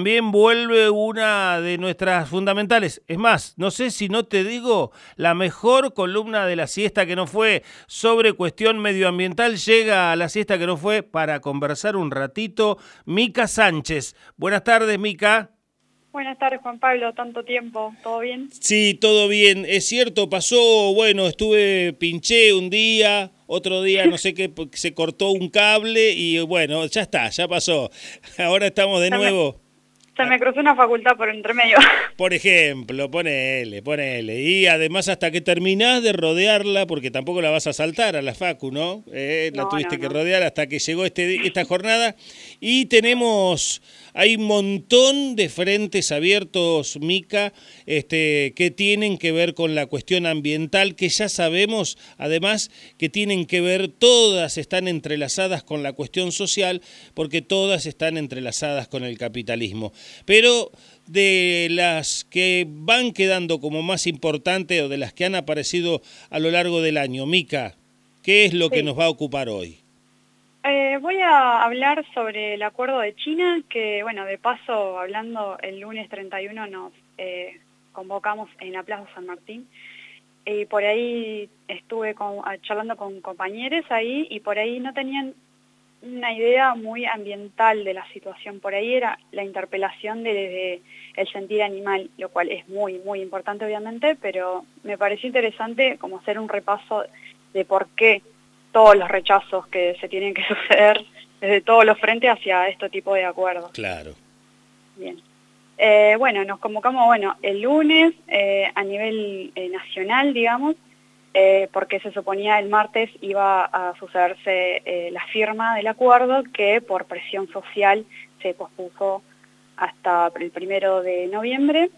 También vuelve una de nuestras fundamentales. Es más, no sé si no te digo, la mejor columna de la siesta que no fue sobre cuestión medioambiental llega a la siesta que no fue para conversar un ratito. Mica Sánchez. Buenas tardes, Mica. Buenas tardes, Juan Pablo. Tanto tiempo. ¿Todo bien? Sí, todo bien. Es cierto, pasó, bueno, estuve, pinché un día, otro día no sé qué, se cortó un cable y bueno, ya está, ya pasó. Ahora estamos de nuevo. Se me cruzó una facultad por entre medio. Por ejemplo, ponele, ponele. Y además hasta que terminás de rodearla, porque tampoco la vas a saltar a la Facu, ¿no? Eh, la tuviste que rodear hasta que llegó este, esta jornada. Y tenemos, hay un montón de frentes abiertos, Mica, este, que tienen que ver con la cuestión ambiental, que ya sabemos, además, que tienen que ver, todas están entrelazadas con la cuestión social, porque todas están entrelazadas con el capitalismo pero de las que van quedando como más importantes o de las que han aparecido a lo largo del año. Mica, ¿qué es lo que nos va a ocupar hoy? Eh, voy a hablar sobre el acuerdo de China, que bueno, de paso, hablando el lunes 31 nos eh, convocamos en la Plaza San Martín, y por ahí estuve charlando con compañeros ahí, y por ahí no tenían una idea muy ambiental de la situación. Por ahí era la interpelación desde el sentir animal, lo cual es muy, muy importante obviamente, pero me pareció interesante como hacer un repaso de por qué todos los rechazos que se tienen que suceder desde todos los frentes hacia este tipo de acuerdos. Claro. Bien. Eh, bueno, nos convocamos, bueno, el lunes eh, a nivel eh, nacional, digamos, eh, porque se suponía el martes iba a sucederse eh, la firma del acuerdo que por presión social se pospuso hasta el primero de noviembre.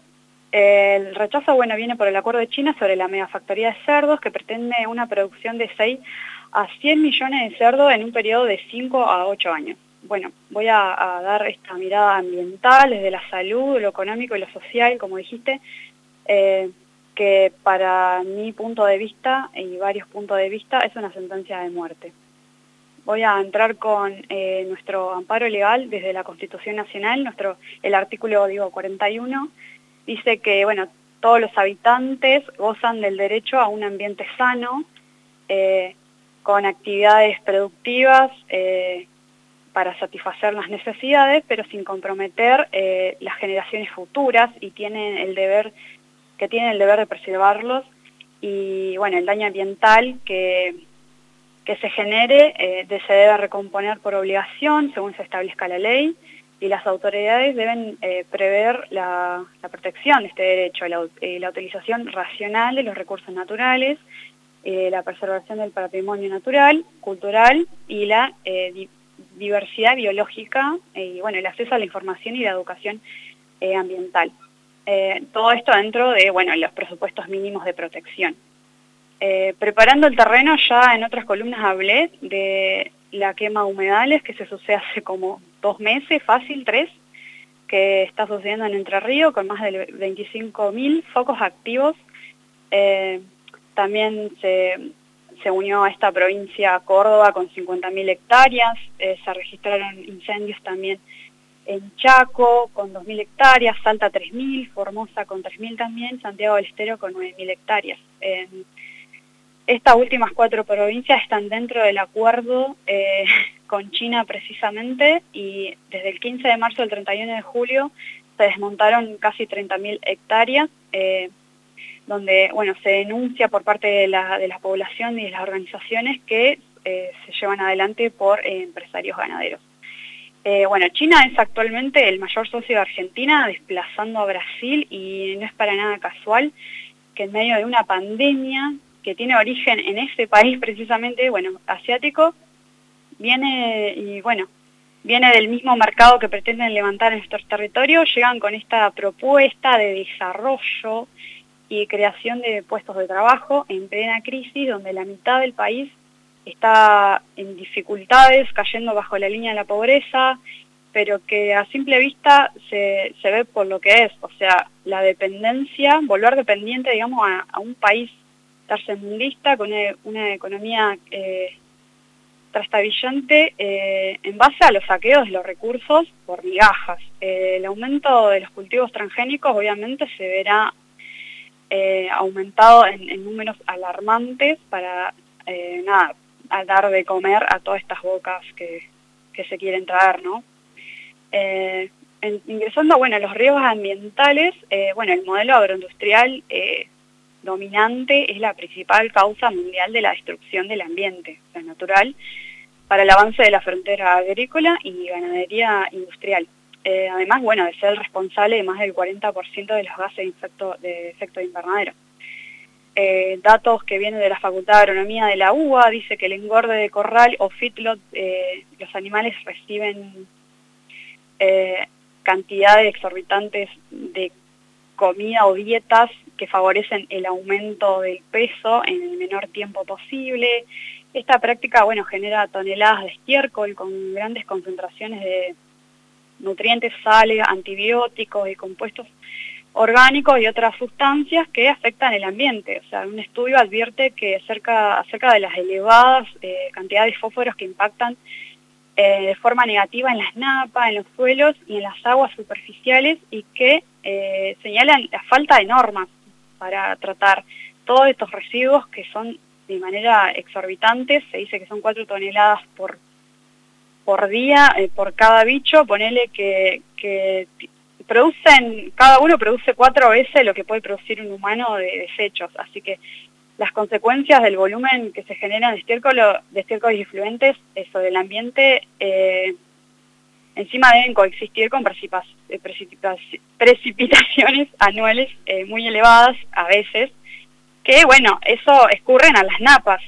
El rechazo bueno, viene por el acuerdo de China sobre la megafactoría de cerdos que pretende una producción de 6 a 100 millones de cerdos en un periodo de 5 a 8 años. Bueno, voy a, dar esta mirada ambiental, desde la salud, lo económico y lo social, como dijiste, eh, que para mi punto de vista y varios puntos de vista es una sentencia de muerte. Voy a entrar con eh, nuestro amparo legal desde la Constitución Nacional, nuestro, el artículo digo, 41, dice que bueno, todos los habitantes gozan del derecho a un ambiente sano, eh, con actividades productivas eh, para satisfacer las necesidades, pero sin comprometer las generaciones futuras y tienen el deber que tienen el deber de preservarlos y bueno, el daño ambiental que, que se genere eh, se debe recomponer por obligación según se establezca la ley y las autoridades deben eh, prever la, protección de este derecho, la, eh, la, utilización racional de los recursos naturales, la preservación del patrimonio natural, cultural y la diversidad biológica y bueno, el acceso a la información y la educación ambiental. Eh, todo esto dentro de bueno, los presupuestos mínimos de protección. Eh, preparando el terreno, ya en otras columnas hablé de la quema humedales que se sucede hace como dos meses, fácil, tres, que está sucediendo en Entre Ríos con más de 25.000 focos activos. Eh, también se, se, unió a esta provincia Córdoba con 50.000 hectáreas, se registraron incendios también en Chaco con 2.000 hectáreas, Salta 3.000, Formosa con 3.000 también, Santiago del Estero con 9.000 hectáreas. estas últimas cuatro provincias están dentro del acuerdo eh, con China precisamente y desde el 15 de marzo al 31 de julio se desmontaron casi 30.000 hectáreas, eh, donde bueno, se denuncia por parte de la, de la población y de las organizaciones que eh, se llevan adelante por empresarios ganaderos. Eh, bueno, China es actualmente el mayor socio de Argentina, desplazando a Brasil y no es para nada casual que en medio de una pandemia que tiene origen en ese país precisamente, bueno, asiático, viene y bueno, viene del mismo mercado que pretenden levantar en nuestros territorios, llegan con esta propuesta de desarrollo y creación de puestos de trabajo en plena crisis donde la mitad del país está en dificultades, cayendo bajo la línea de la pobreza, pero que a simple vista se, se ve por lo que es, o sea, la dependencia, volver dependiente, digamos, a, un país tercermundista con una, economía eh, trastabillante eh, en base a los saqueos de los recursos por migajas. Eh, el aumento de los cultivos transgénicos obviamente se verá eh, aumentado en, números alarmantes para nada, dar de comer a todas estas bocas que, se quieren traer, ¿no? ingresando, bueno, a los riesgos ambientales, bueno, el modelo agroindustrial dominante es la principal causa mundial de la destrucción del ambiente natural para el avance de la frontera agrícola y ganadería industrial. Eh, además, bueno, de ser el responsable de más del 40% de los gases de, efecto, de efecto invernadero. Eh, datos que vienen de la Facultad de Agronomía de la UBA, dice que el engorde de corral o feedlot, eh, los animales reciben cantidades exorbitantes de comida o dietas que favorecen el aumento del peso en el menor tiempo posible. Esta práctica, bueno, genera toneladas de estiércol con grandes concentraciones de nutrientes, sales, antibióticos y compuestos orgánicos y otras sustancias que afectan el ambiente. O sea, un estudio advierte que acerca, acerca de las elevadas eh, cantidades de fósforos que impactan eh, de forma negativa en las napas, en los suelos y en las aguas superficiales y que eh, señalan la falta de normas para tratar todos estos residuos que son de manera exorbitante, se dice que son cuatro toneladas por, por día, por cada bicho, ponele que, que producen, cada uno produce cuatro veces lo que puede producir un humano de desechos, así que las consecuencias del volumen que se genera de estiércol, de estiércoles influentes sobre el ambiente, eh, encima deben coexistir con eh, precipitaciones anuales eh, muy elevadas a veces, que bueno, eso escurren a las napas,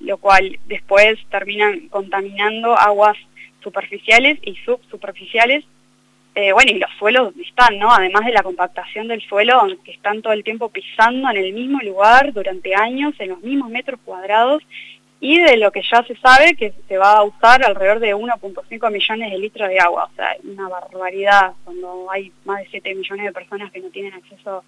lo cual después terminan contaminando aguas superficiales y subsuperficiales eh, bueno, y los suelos están, ¿no? Además de la compactación del suelo, que están todo el tiempo pisando en el mismo lugar durante años, en los mismos metros cuadrados, y de lo que ya se sabe que se va a usar alrededor de 1.5 millones de litros de agua, o sea, una barbaridad cuando hay más de 7 millones de personas que no tienen acceso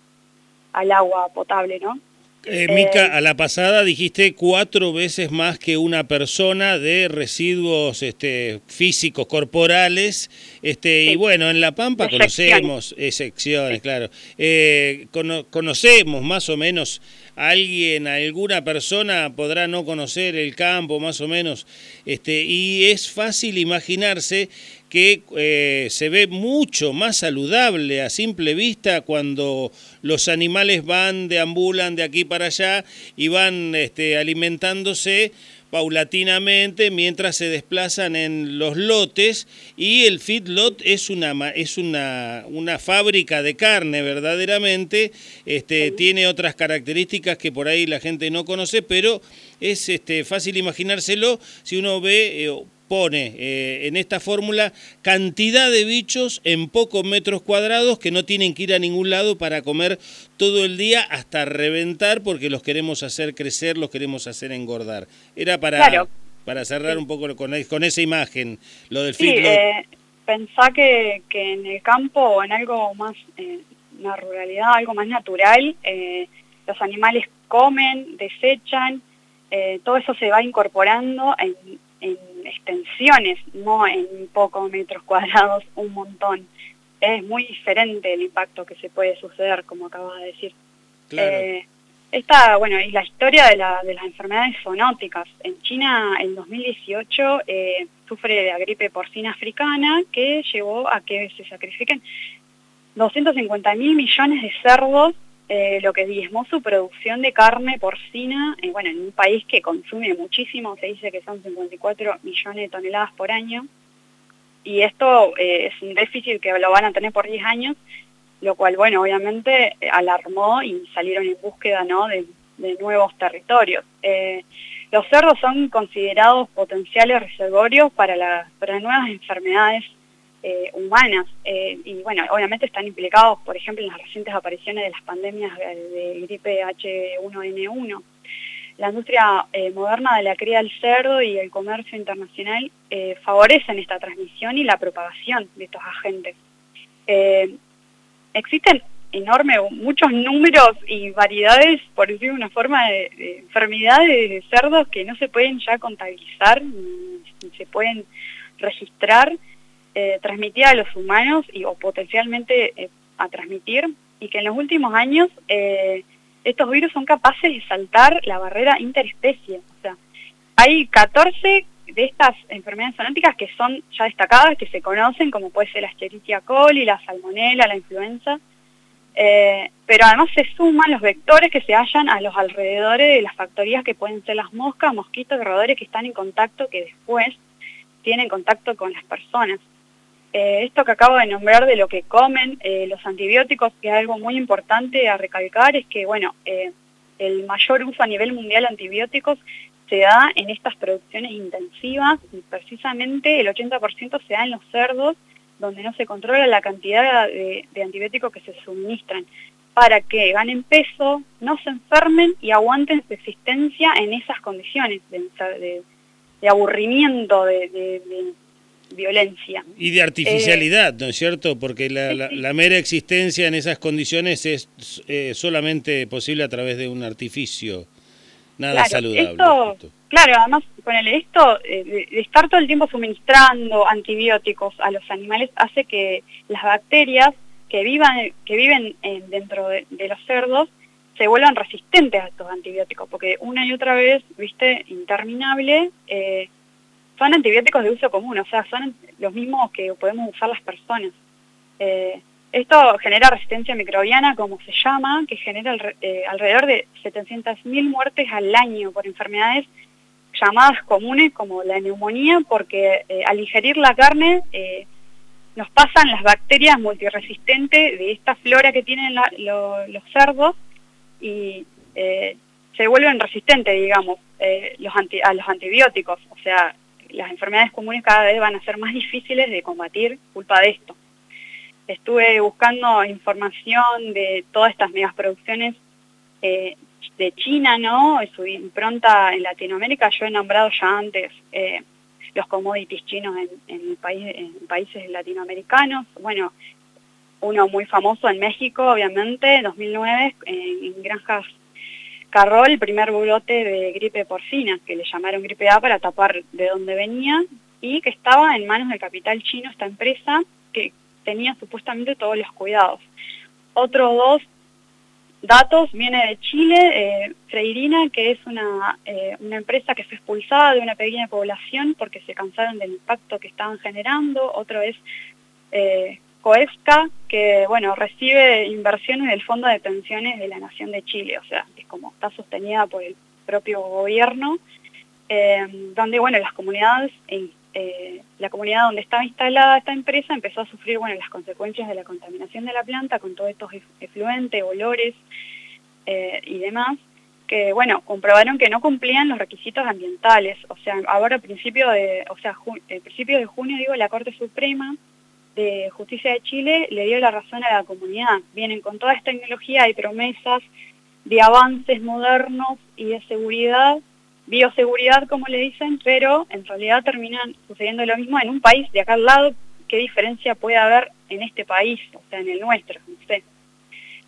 al agua potable, ¿no? Eh, Mica, a la pasada dijiste cuatro veces más que una persona de residuos este, físicos, corporales, este, y bueno, en La Pampa conocemos, excepciones, claro, eh, conocemos más o menos alguien, alguna persona podrá no conocer el campo más o menos, este, y es fácil imaginarse que eh, se ve mucho más saludable a simple vista cuando los animales van, deambulan de aquí para allá y van este, alimentándose paulatinamente mientras se desplazan en los lotes. Y el feedlot es una es una, una fábrica de carne verdaderamente. Este tiene otras características que por ahí la gente no conoce pero es este fácil imaginárselo si uno ve eh, pone eh, en esta fórmula cantidad de bichos en pocos metros cuadrados que no tienen que ir a ningún lado para comer todo el día hasta reventar porque los queremos hacer crecer, los queremos hacer engordar. Era para, para cerrar un poco con, con, esa imagen, lo del sí, eh, pensá que, que, en el campo o en algo más, eh, una ruralidad, algo más natural, eh, los animales comen, desechan, todo eso se va incorporando en, en extensiones, no en pocos metros cuadrados, un montón. Es muy diferente el impacto que se puede suceder, como acabas de decir. Eh, esta, bueno, y la historia de, la, de las enfermedades zoonóticas. En China, en 2018, eh, sufre de la gripe porcina africana, que llevó a que se sacrifiquen 250 mil millones de cerdos eh, lo que diezmó su producción de carne porcina, eh, bueno, en un país que consume muchísimo, se dice que son 54 millones de toneladas por año, y esto eh, es un déficit que lo van a tener por 10 años, lo cual, bueno, obviamente alarmó y salieron en búsqueda ¿no? de, nuevos territorios. los cerdos son considerados potenciales reservorios para, la, para nuevas enfermedades eh, humanas. Eh, y bueno, obviamente están implicados, por ejemplo, en las recientes apariciones de las pandemias de, gripe H1N1. La industria eh, moderna de la cría del cerdo y el comercio internacional favorecen esta transmisión y la propagación de estos agentes. existen enorme, muchos números y variedades, por decir una forma, de, enfermedades de cerdos que no se pueden ya contabilizar ni, se pueden registrar, eh, transmitir a los humanos y, o potencialmente eh, a transmitir, y que en los últimos años eh, estos virus son capaces de saltar la barrera interespecie. O sea, hay 14 de estas enfermedades zoonóticas que son ya destacadas, que se conocen, como puede ser la Escherichia coli, la salmonella, la influenza, eh, pero además se suman los vectores que se hallan a los alrededores de las factorías que pueden ser las moscas, mosquitos, roedores que están en contacto, que después tienen contacto con las personas. Eh, esto que acabo de nombrar de lo que comen eh, los antibióticos, que es algo muy importante a recalcar, es que bueno, el mayor uso a nivel mundial de antibióticos se da en estas producciones intensivas y precisamente el 80% se da en los cerdos, donde no se controla la cantidad de, antibióticos que se suministran, para que ganen peso, no se enfermen y aguanten su existencia en esas condiciones de, aburrimiento, de, violencia. Y de artificialidad, ¿no es cierto? Porque la, mera existencia en esas condiciones es eh, solamente posible a través de un artificio. Nada saludable. claro, además, con el esto, eh, de, estar todo el tiempo suministrando antibióticos a los animales hace que las bacterias que, vivan, que viven dentro de, los cerdos se vuelvan resistentes a estos antibióticos, porque una y otra vez, viste, interminable, eh, son antibióticos de uso común, o sea, son los mismos que podemos usar las personas. Eh, esto genera resistencia microbiana, como se llama, que genera eh, alrededor de 700.000 muertes al año por enfermedades llamadas comunes como la neumonía, porque eh, al ingerir la carne eh, nos pasan las bacterias multiresistentes de esta flora que tienen los cerdos y se vuelven resistentes, digamos, los a los antibióticos. O sea, las enfermedades comunes cada vez van a ser más difíciles de combatir culpa de esto estuve buscando información de todas estas megas producciones eh, de China, ¿no? Su impronta en Latinoamérica, yo he nombrado ya antes eh, los commodities chinos en, país, en países latinoamericanos. Bueno, uno muy famoso en México, obviamente, 2009, en, en Granjas Carroll, el primer brote de gripe porcina, que le llamaron gripe A para tapar de dónde venía, y que estaba en manos del capital chino esta empresa, que tenía supuestamente todos los cuidados. Otros dos datos viene de Chile, eh, Freirina, que es una, eh, una empresa que fue expulsada de una pequeña población porque se cansaron del impacto que estaban generando. Otro es eh, Coesca, que bueno, recibe inversiones del Fondo de Pensiones de la Nación de Chile, o sea, es como está sostenida por el propio gobierno, eh, donde bueno, las comunidades eh, la comunidad donde estaba instalada esta empresa empezó a sufrir bueno, las consecuencias de la contaminación de la planta con todos estos efluentes, olores eh, y demás, que bueno, comprobaron que no cumplían los requisitos ambientales. O sea, ahora a principio de, o sea, principio de junio, digo, la Corte Suprema de Justicia de Chile le dio la razón a la comunidad. Vienen con toda esta tecnología y promesas de avances modernos y de seguridad bioseguridad, como le dicen, pero en realidad terminan sucediendo lo mismo en un país de acá al lado. ¿Qué diferencia puede haber en este país, o sea, en el nuestro? No sé.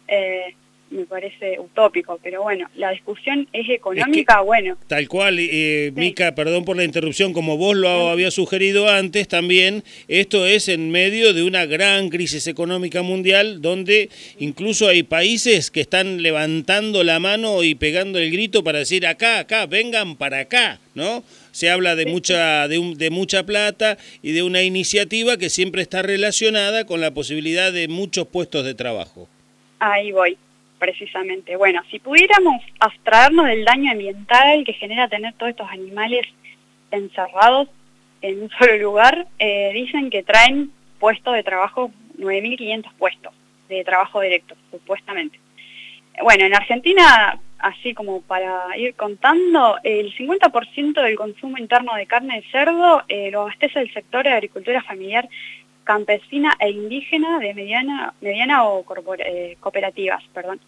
Eh, me parece utópico, pero bueno, la discusión es económica, bueno. Tal cual, eh, Mica, perdón por la interrupción, como vos lo había sugerido antes también, esto es en medio de una gran crisis económica mundial donde incluso hay países que están levantando la mano y pegando el grito para decir acá, acá, vengan para acá, ¿no? Se habla de mucha, de, un, de mucha plata y de una iniciativa que siempre está relacionada con la posibilidad de muchos puestos de trabajo. Ahí voy precisamente. Bueno, si pudiéramos abstraernos del daño ambiental que genera tener todos estos animales encerrados en un solo lugar, eh, dicen que traen puestos de trabajo, 9.500 puestos de trabajo directo, supuestamente. Bueno, en Argentina, así como para ir contando, el 50% del consumo interno de carne de cerdo eh, lo abastece el sector de agricultura familiar campesina e indígena de mediana, mediana o eh, cooperativas. Perdón.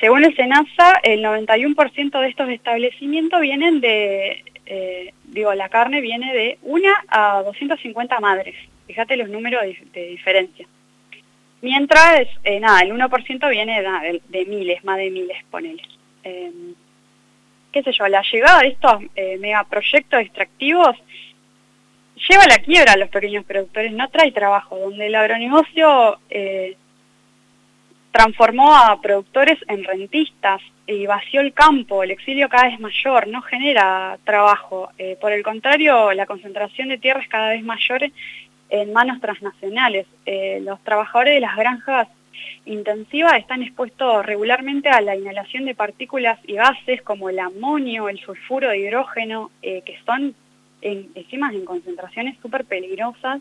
Según el SENASA, el 91% de estos establecimientos vienen de, eh, digo, la carne viene de una a 250 madres. Fíjate los números de, diferencia. Mientras, eh, nada, el 1% viene de, miles, más de miles, ponele. Eh, qué sé yo, la llegada de estos eh, megaproyectos extractivos lleva a la quiebra a los pequeños productores, no trae trabajo, donde el agronegocio eh, transformó a productores en rentistas y vació el campo, el exilio cada vez mayor, no genera trabajo. Eh, por el contrario, la concentración de tierras cada vez mayor en manos transnacionales. Eh, los trabajadores de las granjas intensivas están expuestos regularmente a la inhalación de partículas y gases como el amonio, el sulfuro de hidrógeno, que son en, encima en concentraciones súper peligrosas,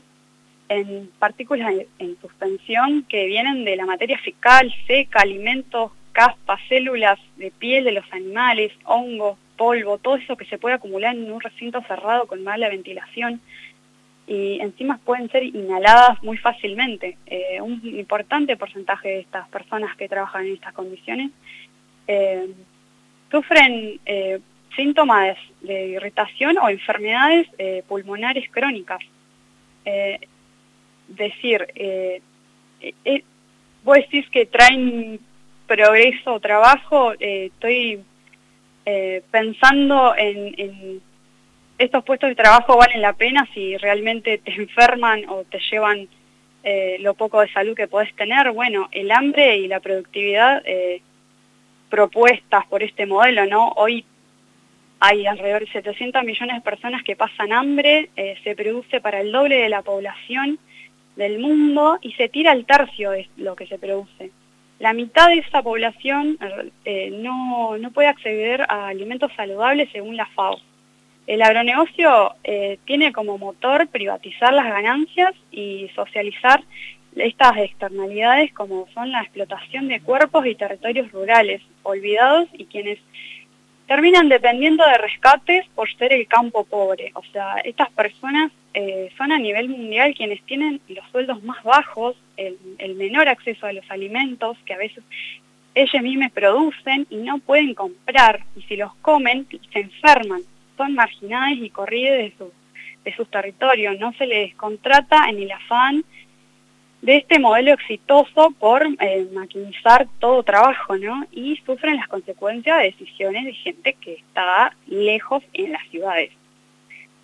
en partículas en, suspensión que vienen de la materia fecal, seca, alimentos, caspas, células de piel de los animales, hongos, polvo, todo eso que se puede acumular en un recinto cerrado con mala ventilación y encima pueden ser inhaladas muy fácilmente. Eh, un importante porcentaje de estas personas que trabajan en estas condiciones eh, sufren eh, síntomas de irritación o enfermedades pulmonares crónicas. Eh, decir, eh, eh, vos decís que traen progreso o trabajo, estoy pensando en, estos puestos de trabajo valen la pena si realmente te enferman o te llevan lo poco de salud que podés tener. Bueno, el hambre y la productividad propuestas por este modelo, ¿no? Hoy hay alrededor de 700 millones de personas que pasan hambre, eh, se produce para el doble de la población del mundo y se tira el tercio de lo que se produce. La mitad de esa población eh, no, puede acceder a alimentos saludables según la FAO. El agronegocio eh, tiene como motor privatizar las ganancias y socializar estas externalidades como son la explotación de cuerpos y territorios rurales olvidados y quienes terminan dependiendo de rescates por ser el campo pobre. O sea, estas personas eh, son a nivel mundial quienes tienen los sueldos más bajos, el, menor acceso a los alimentos que a veces ellos mismos producen y no pueden comprar. Y si los comen, se enferman. Son marginadas y corridas de, de sus territorios. No se les contrata en el afán de este modelo exitoso por eh, maquinizar todo trabajo, ¿no? Y sufren las consecuencias de decisiones de gente que está lejos en las ciudades.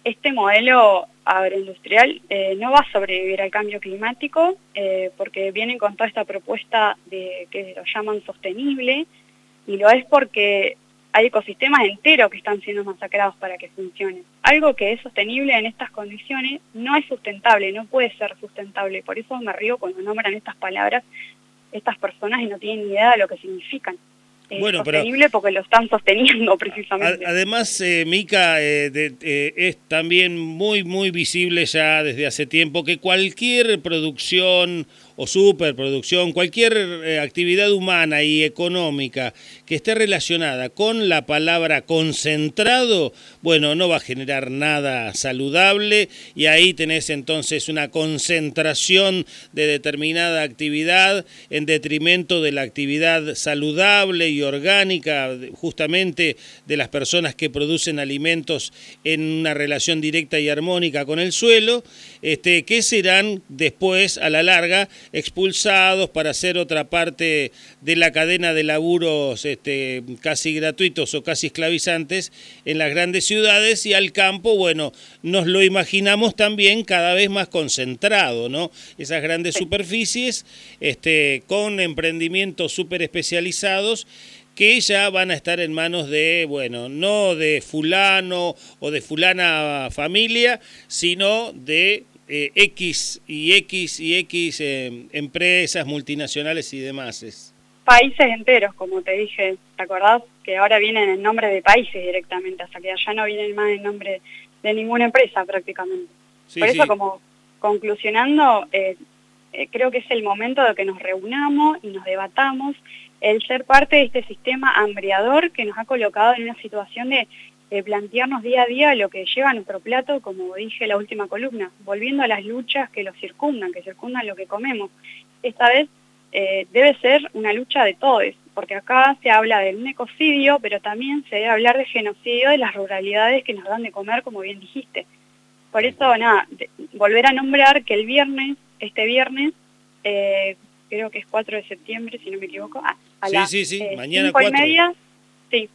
Este modelo agroindustrial eh, no va a sobrevivir al cambio climático eh, porque vienen con toda esta propuesta de que lo llaman sostenible y lo es porque hay ecosistemas enteros que están siendo masacrados para que funcione. Algo que es sostenible en estas condiciones no es sustentable, no puede ser sustentable. Por eso me río cuando nombran estas palabras estas personas y no tienen ni idea de lo que significan. Es sostenible porque lo están sosteniendo precisamente. Además, eh, Mica, eh, eh, es también muy, muy visible ya desde hace tiempo que cualquier producción o superproducción, cualquier eh, actividad humana y económica que esté relacionada con la palabra concentrado, bueno, no va a generar nada saludable y ahí tenés entonces una concentración de determinada actividad en detrimento de la actividad saludable y orgánica justamente de las personas que producen alimentos en una relación directa y armónica con el suelo, este, que serán después a la larga expulsados para hacer otra parte de la cadena de laburos este, casi gratuitos o casi esclavizantes en las grandes ciudades y al campo, bueno, nos lo imaginamos también cada vez más concentrado, ¿no? Esas grandes superficies este, con emprendimientos súper especializados que ya van a estar en manos de, bueno, no de fulano o de fulana familia, sino de eh, X y X y X eh, empresas multinacionales y demás. Países enteros, como te dije, ¿te acordás? Que ahora vienen en nombre de países directamente, hasta que allá no vienen más en nombre de ninguna empresa prácticamente. Por eso, como conclusionando, eh, creo que es el momento de que nos reunamos y nos debatamos el ser parte de este sistema hambriador que nos ha colocado en una situación de eh, plantearnos día a día lo que lleva a nuestro plato, como dije la última columna, volviendo a las luchas que lo circundan, que circundan lo que comemos. Esta vez eh, debe ser una lucha de todos, porque acá se habla de un ecocidio, pero también se debe hablar de genocidio de las ruralidades que nos dan de comer, como bien dijiste. Por eso, nada, volver a nombrar que el viernes, este viernes, eh, creo que es 4 de septiembre, si no me equivoco. Ah, a las sí, sí, eh, mañana cinco y media, sí,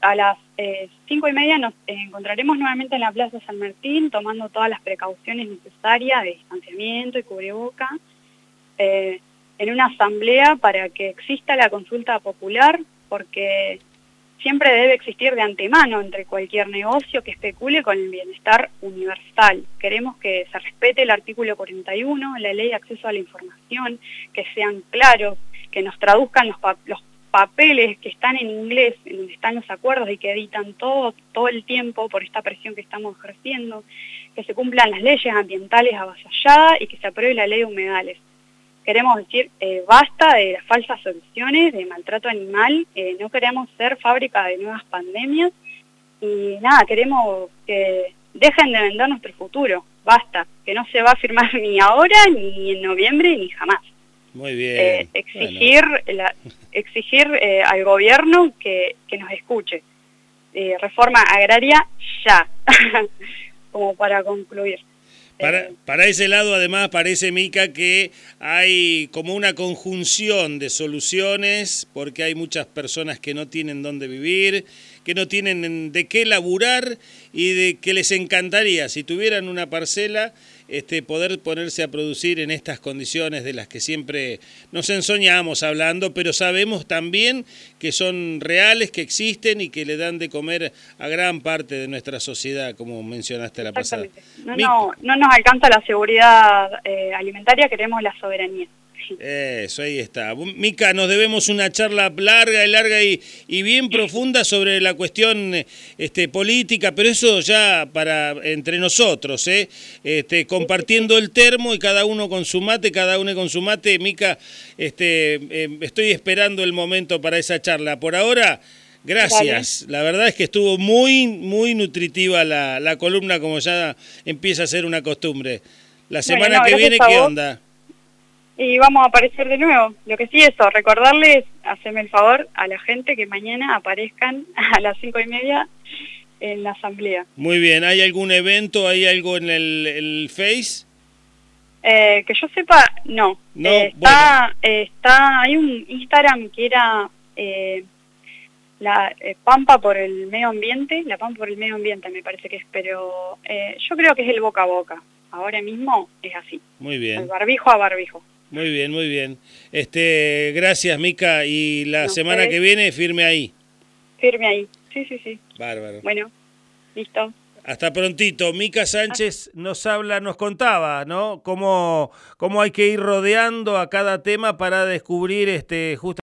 a las eh, cinco y media nos encontraremos nuevamente en la Plaza San Martín tomando todas las precauciones necesarias de distanciamiento y cubreboca eh, en una asamblea para que exista la consulta popular porque siempre debe existir de antemano entre cualquier negocio que especule con el bienestar universal. Queremos que se respete el artículo 41, la ley de acceso a la información, que sean claros, que nos traduzcan los, los papeles que están en inglés, en donde están los acuerdos y que editan todo, todo el tiempo por esta presión que estamos ejerciendo, que se cumplan las leyes ambientales avasalladas y que se apruebe la ley de humedales queremos decir eh, basta de las falsas soluciones, de maltrato animal, eh, no queremos ser fábrica de nuevas pandemias y nada, queremos que dejen de vender nuestro futuro, basta, que no se va a firmar ni ahora, ni en noviembre, ni jamás. Muy bien. Eh, exigir exigir al gobierno que, que nos escuche. reforma agraria ya, como para concluir. Para, eh, para, ese lado, además, parece, Mica, que hay como una conjunción de soluciones, porque hay muchas personas que no tienen dónde vivir, que no tienen de qué laburar y de que les encantaría, si tuvieran una parcela, este, poder ponerse a producir en estas condiciones de las que siempre nos ensoñamos hablando, pero sabemos también que son reales, que existen y que le dan de comer a gran parte de nuestra sociedad, como mencionaste la pasada. No, no, no, nos alcanza la seguridad eh, alimentaria, queremos la soberanía. Eso, ahí está. Mica, nos debemos una charla larga y larga y, y, bien profunda sobre la cuestión este, política, pero eso ya para entre nosotros, ¿eh? Este, compartiendo el termo y cada uno con su mate, cada uno con su mate. Mica, este, em, estoy esperando el momento para esa charla. Por ahora, gracias. La verdad es que estuvo muy, muy nutritiva la, la, columna, como ya empieza a ser una costumbre. La semana que viene, ¿qué onda? Y vamos a aparecer de nuevo. Lo que sí es eso, recordarles, hacerme el favor a la gente que mañana aparezcan a las cinco y media en la asamblea. Muy bien, ¿hay algún evento, hay algo en el, Face? Eh, que yo sepa, no. no eh, está, está, hay un Instagram que era eh, la Pampa por el medio ambiente, la Pampa por el medio ambiente me parece que es, pero yo creo que es el boca a boca. Ahora mismo es así. Muy bien. El barbijo a barbijo. Muy bien, muy bien. Este, gracias, Mica. Y la semana que viene, firme ahí. Firme ahí. Sí, sí, sí. Bárbaro. Bueno, listo. Hasta prontito. Mica Sánchez nos habla, nos contaba, ¿no? Cómo, cómo hay que ir rodeando a cada tema para descubrir este justo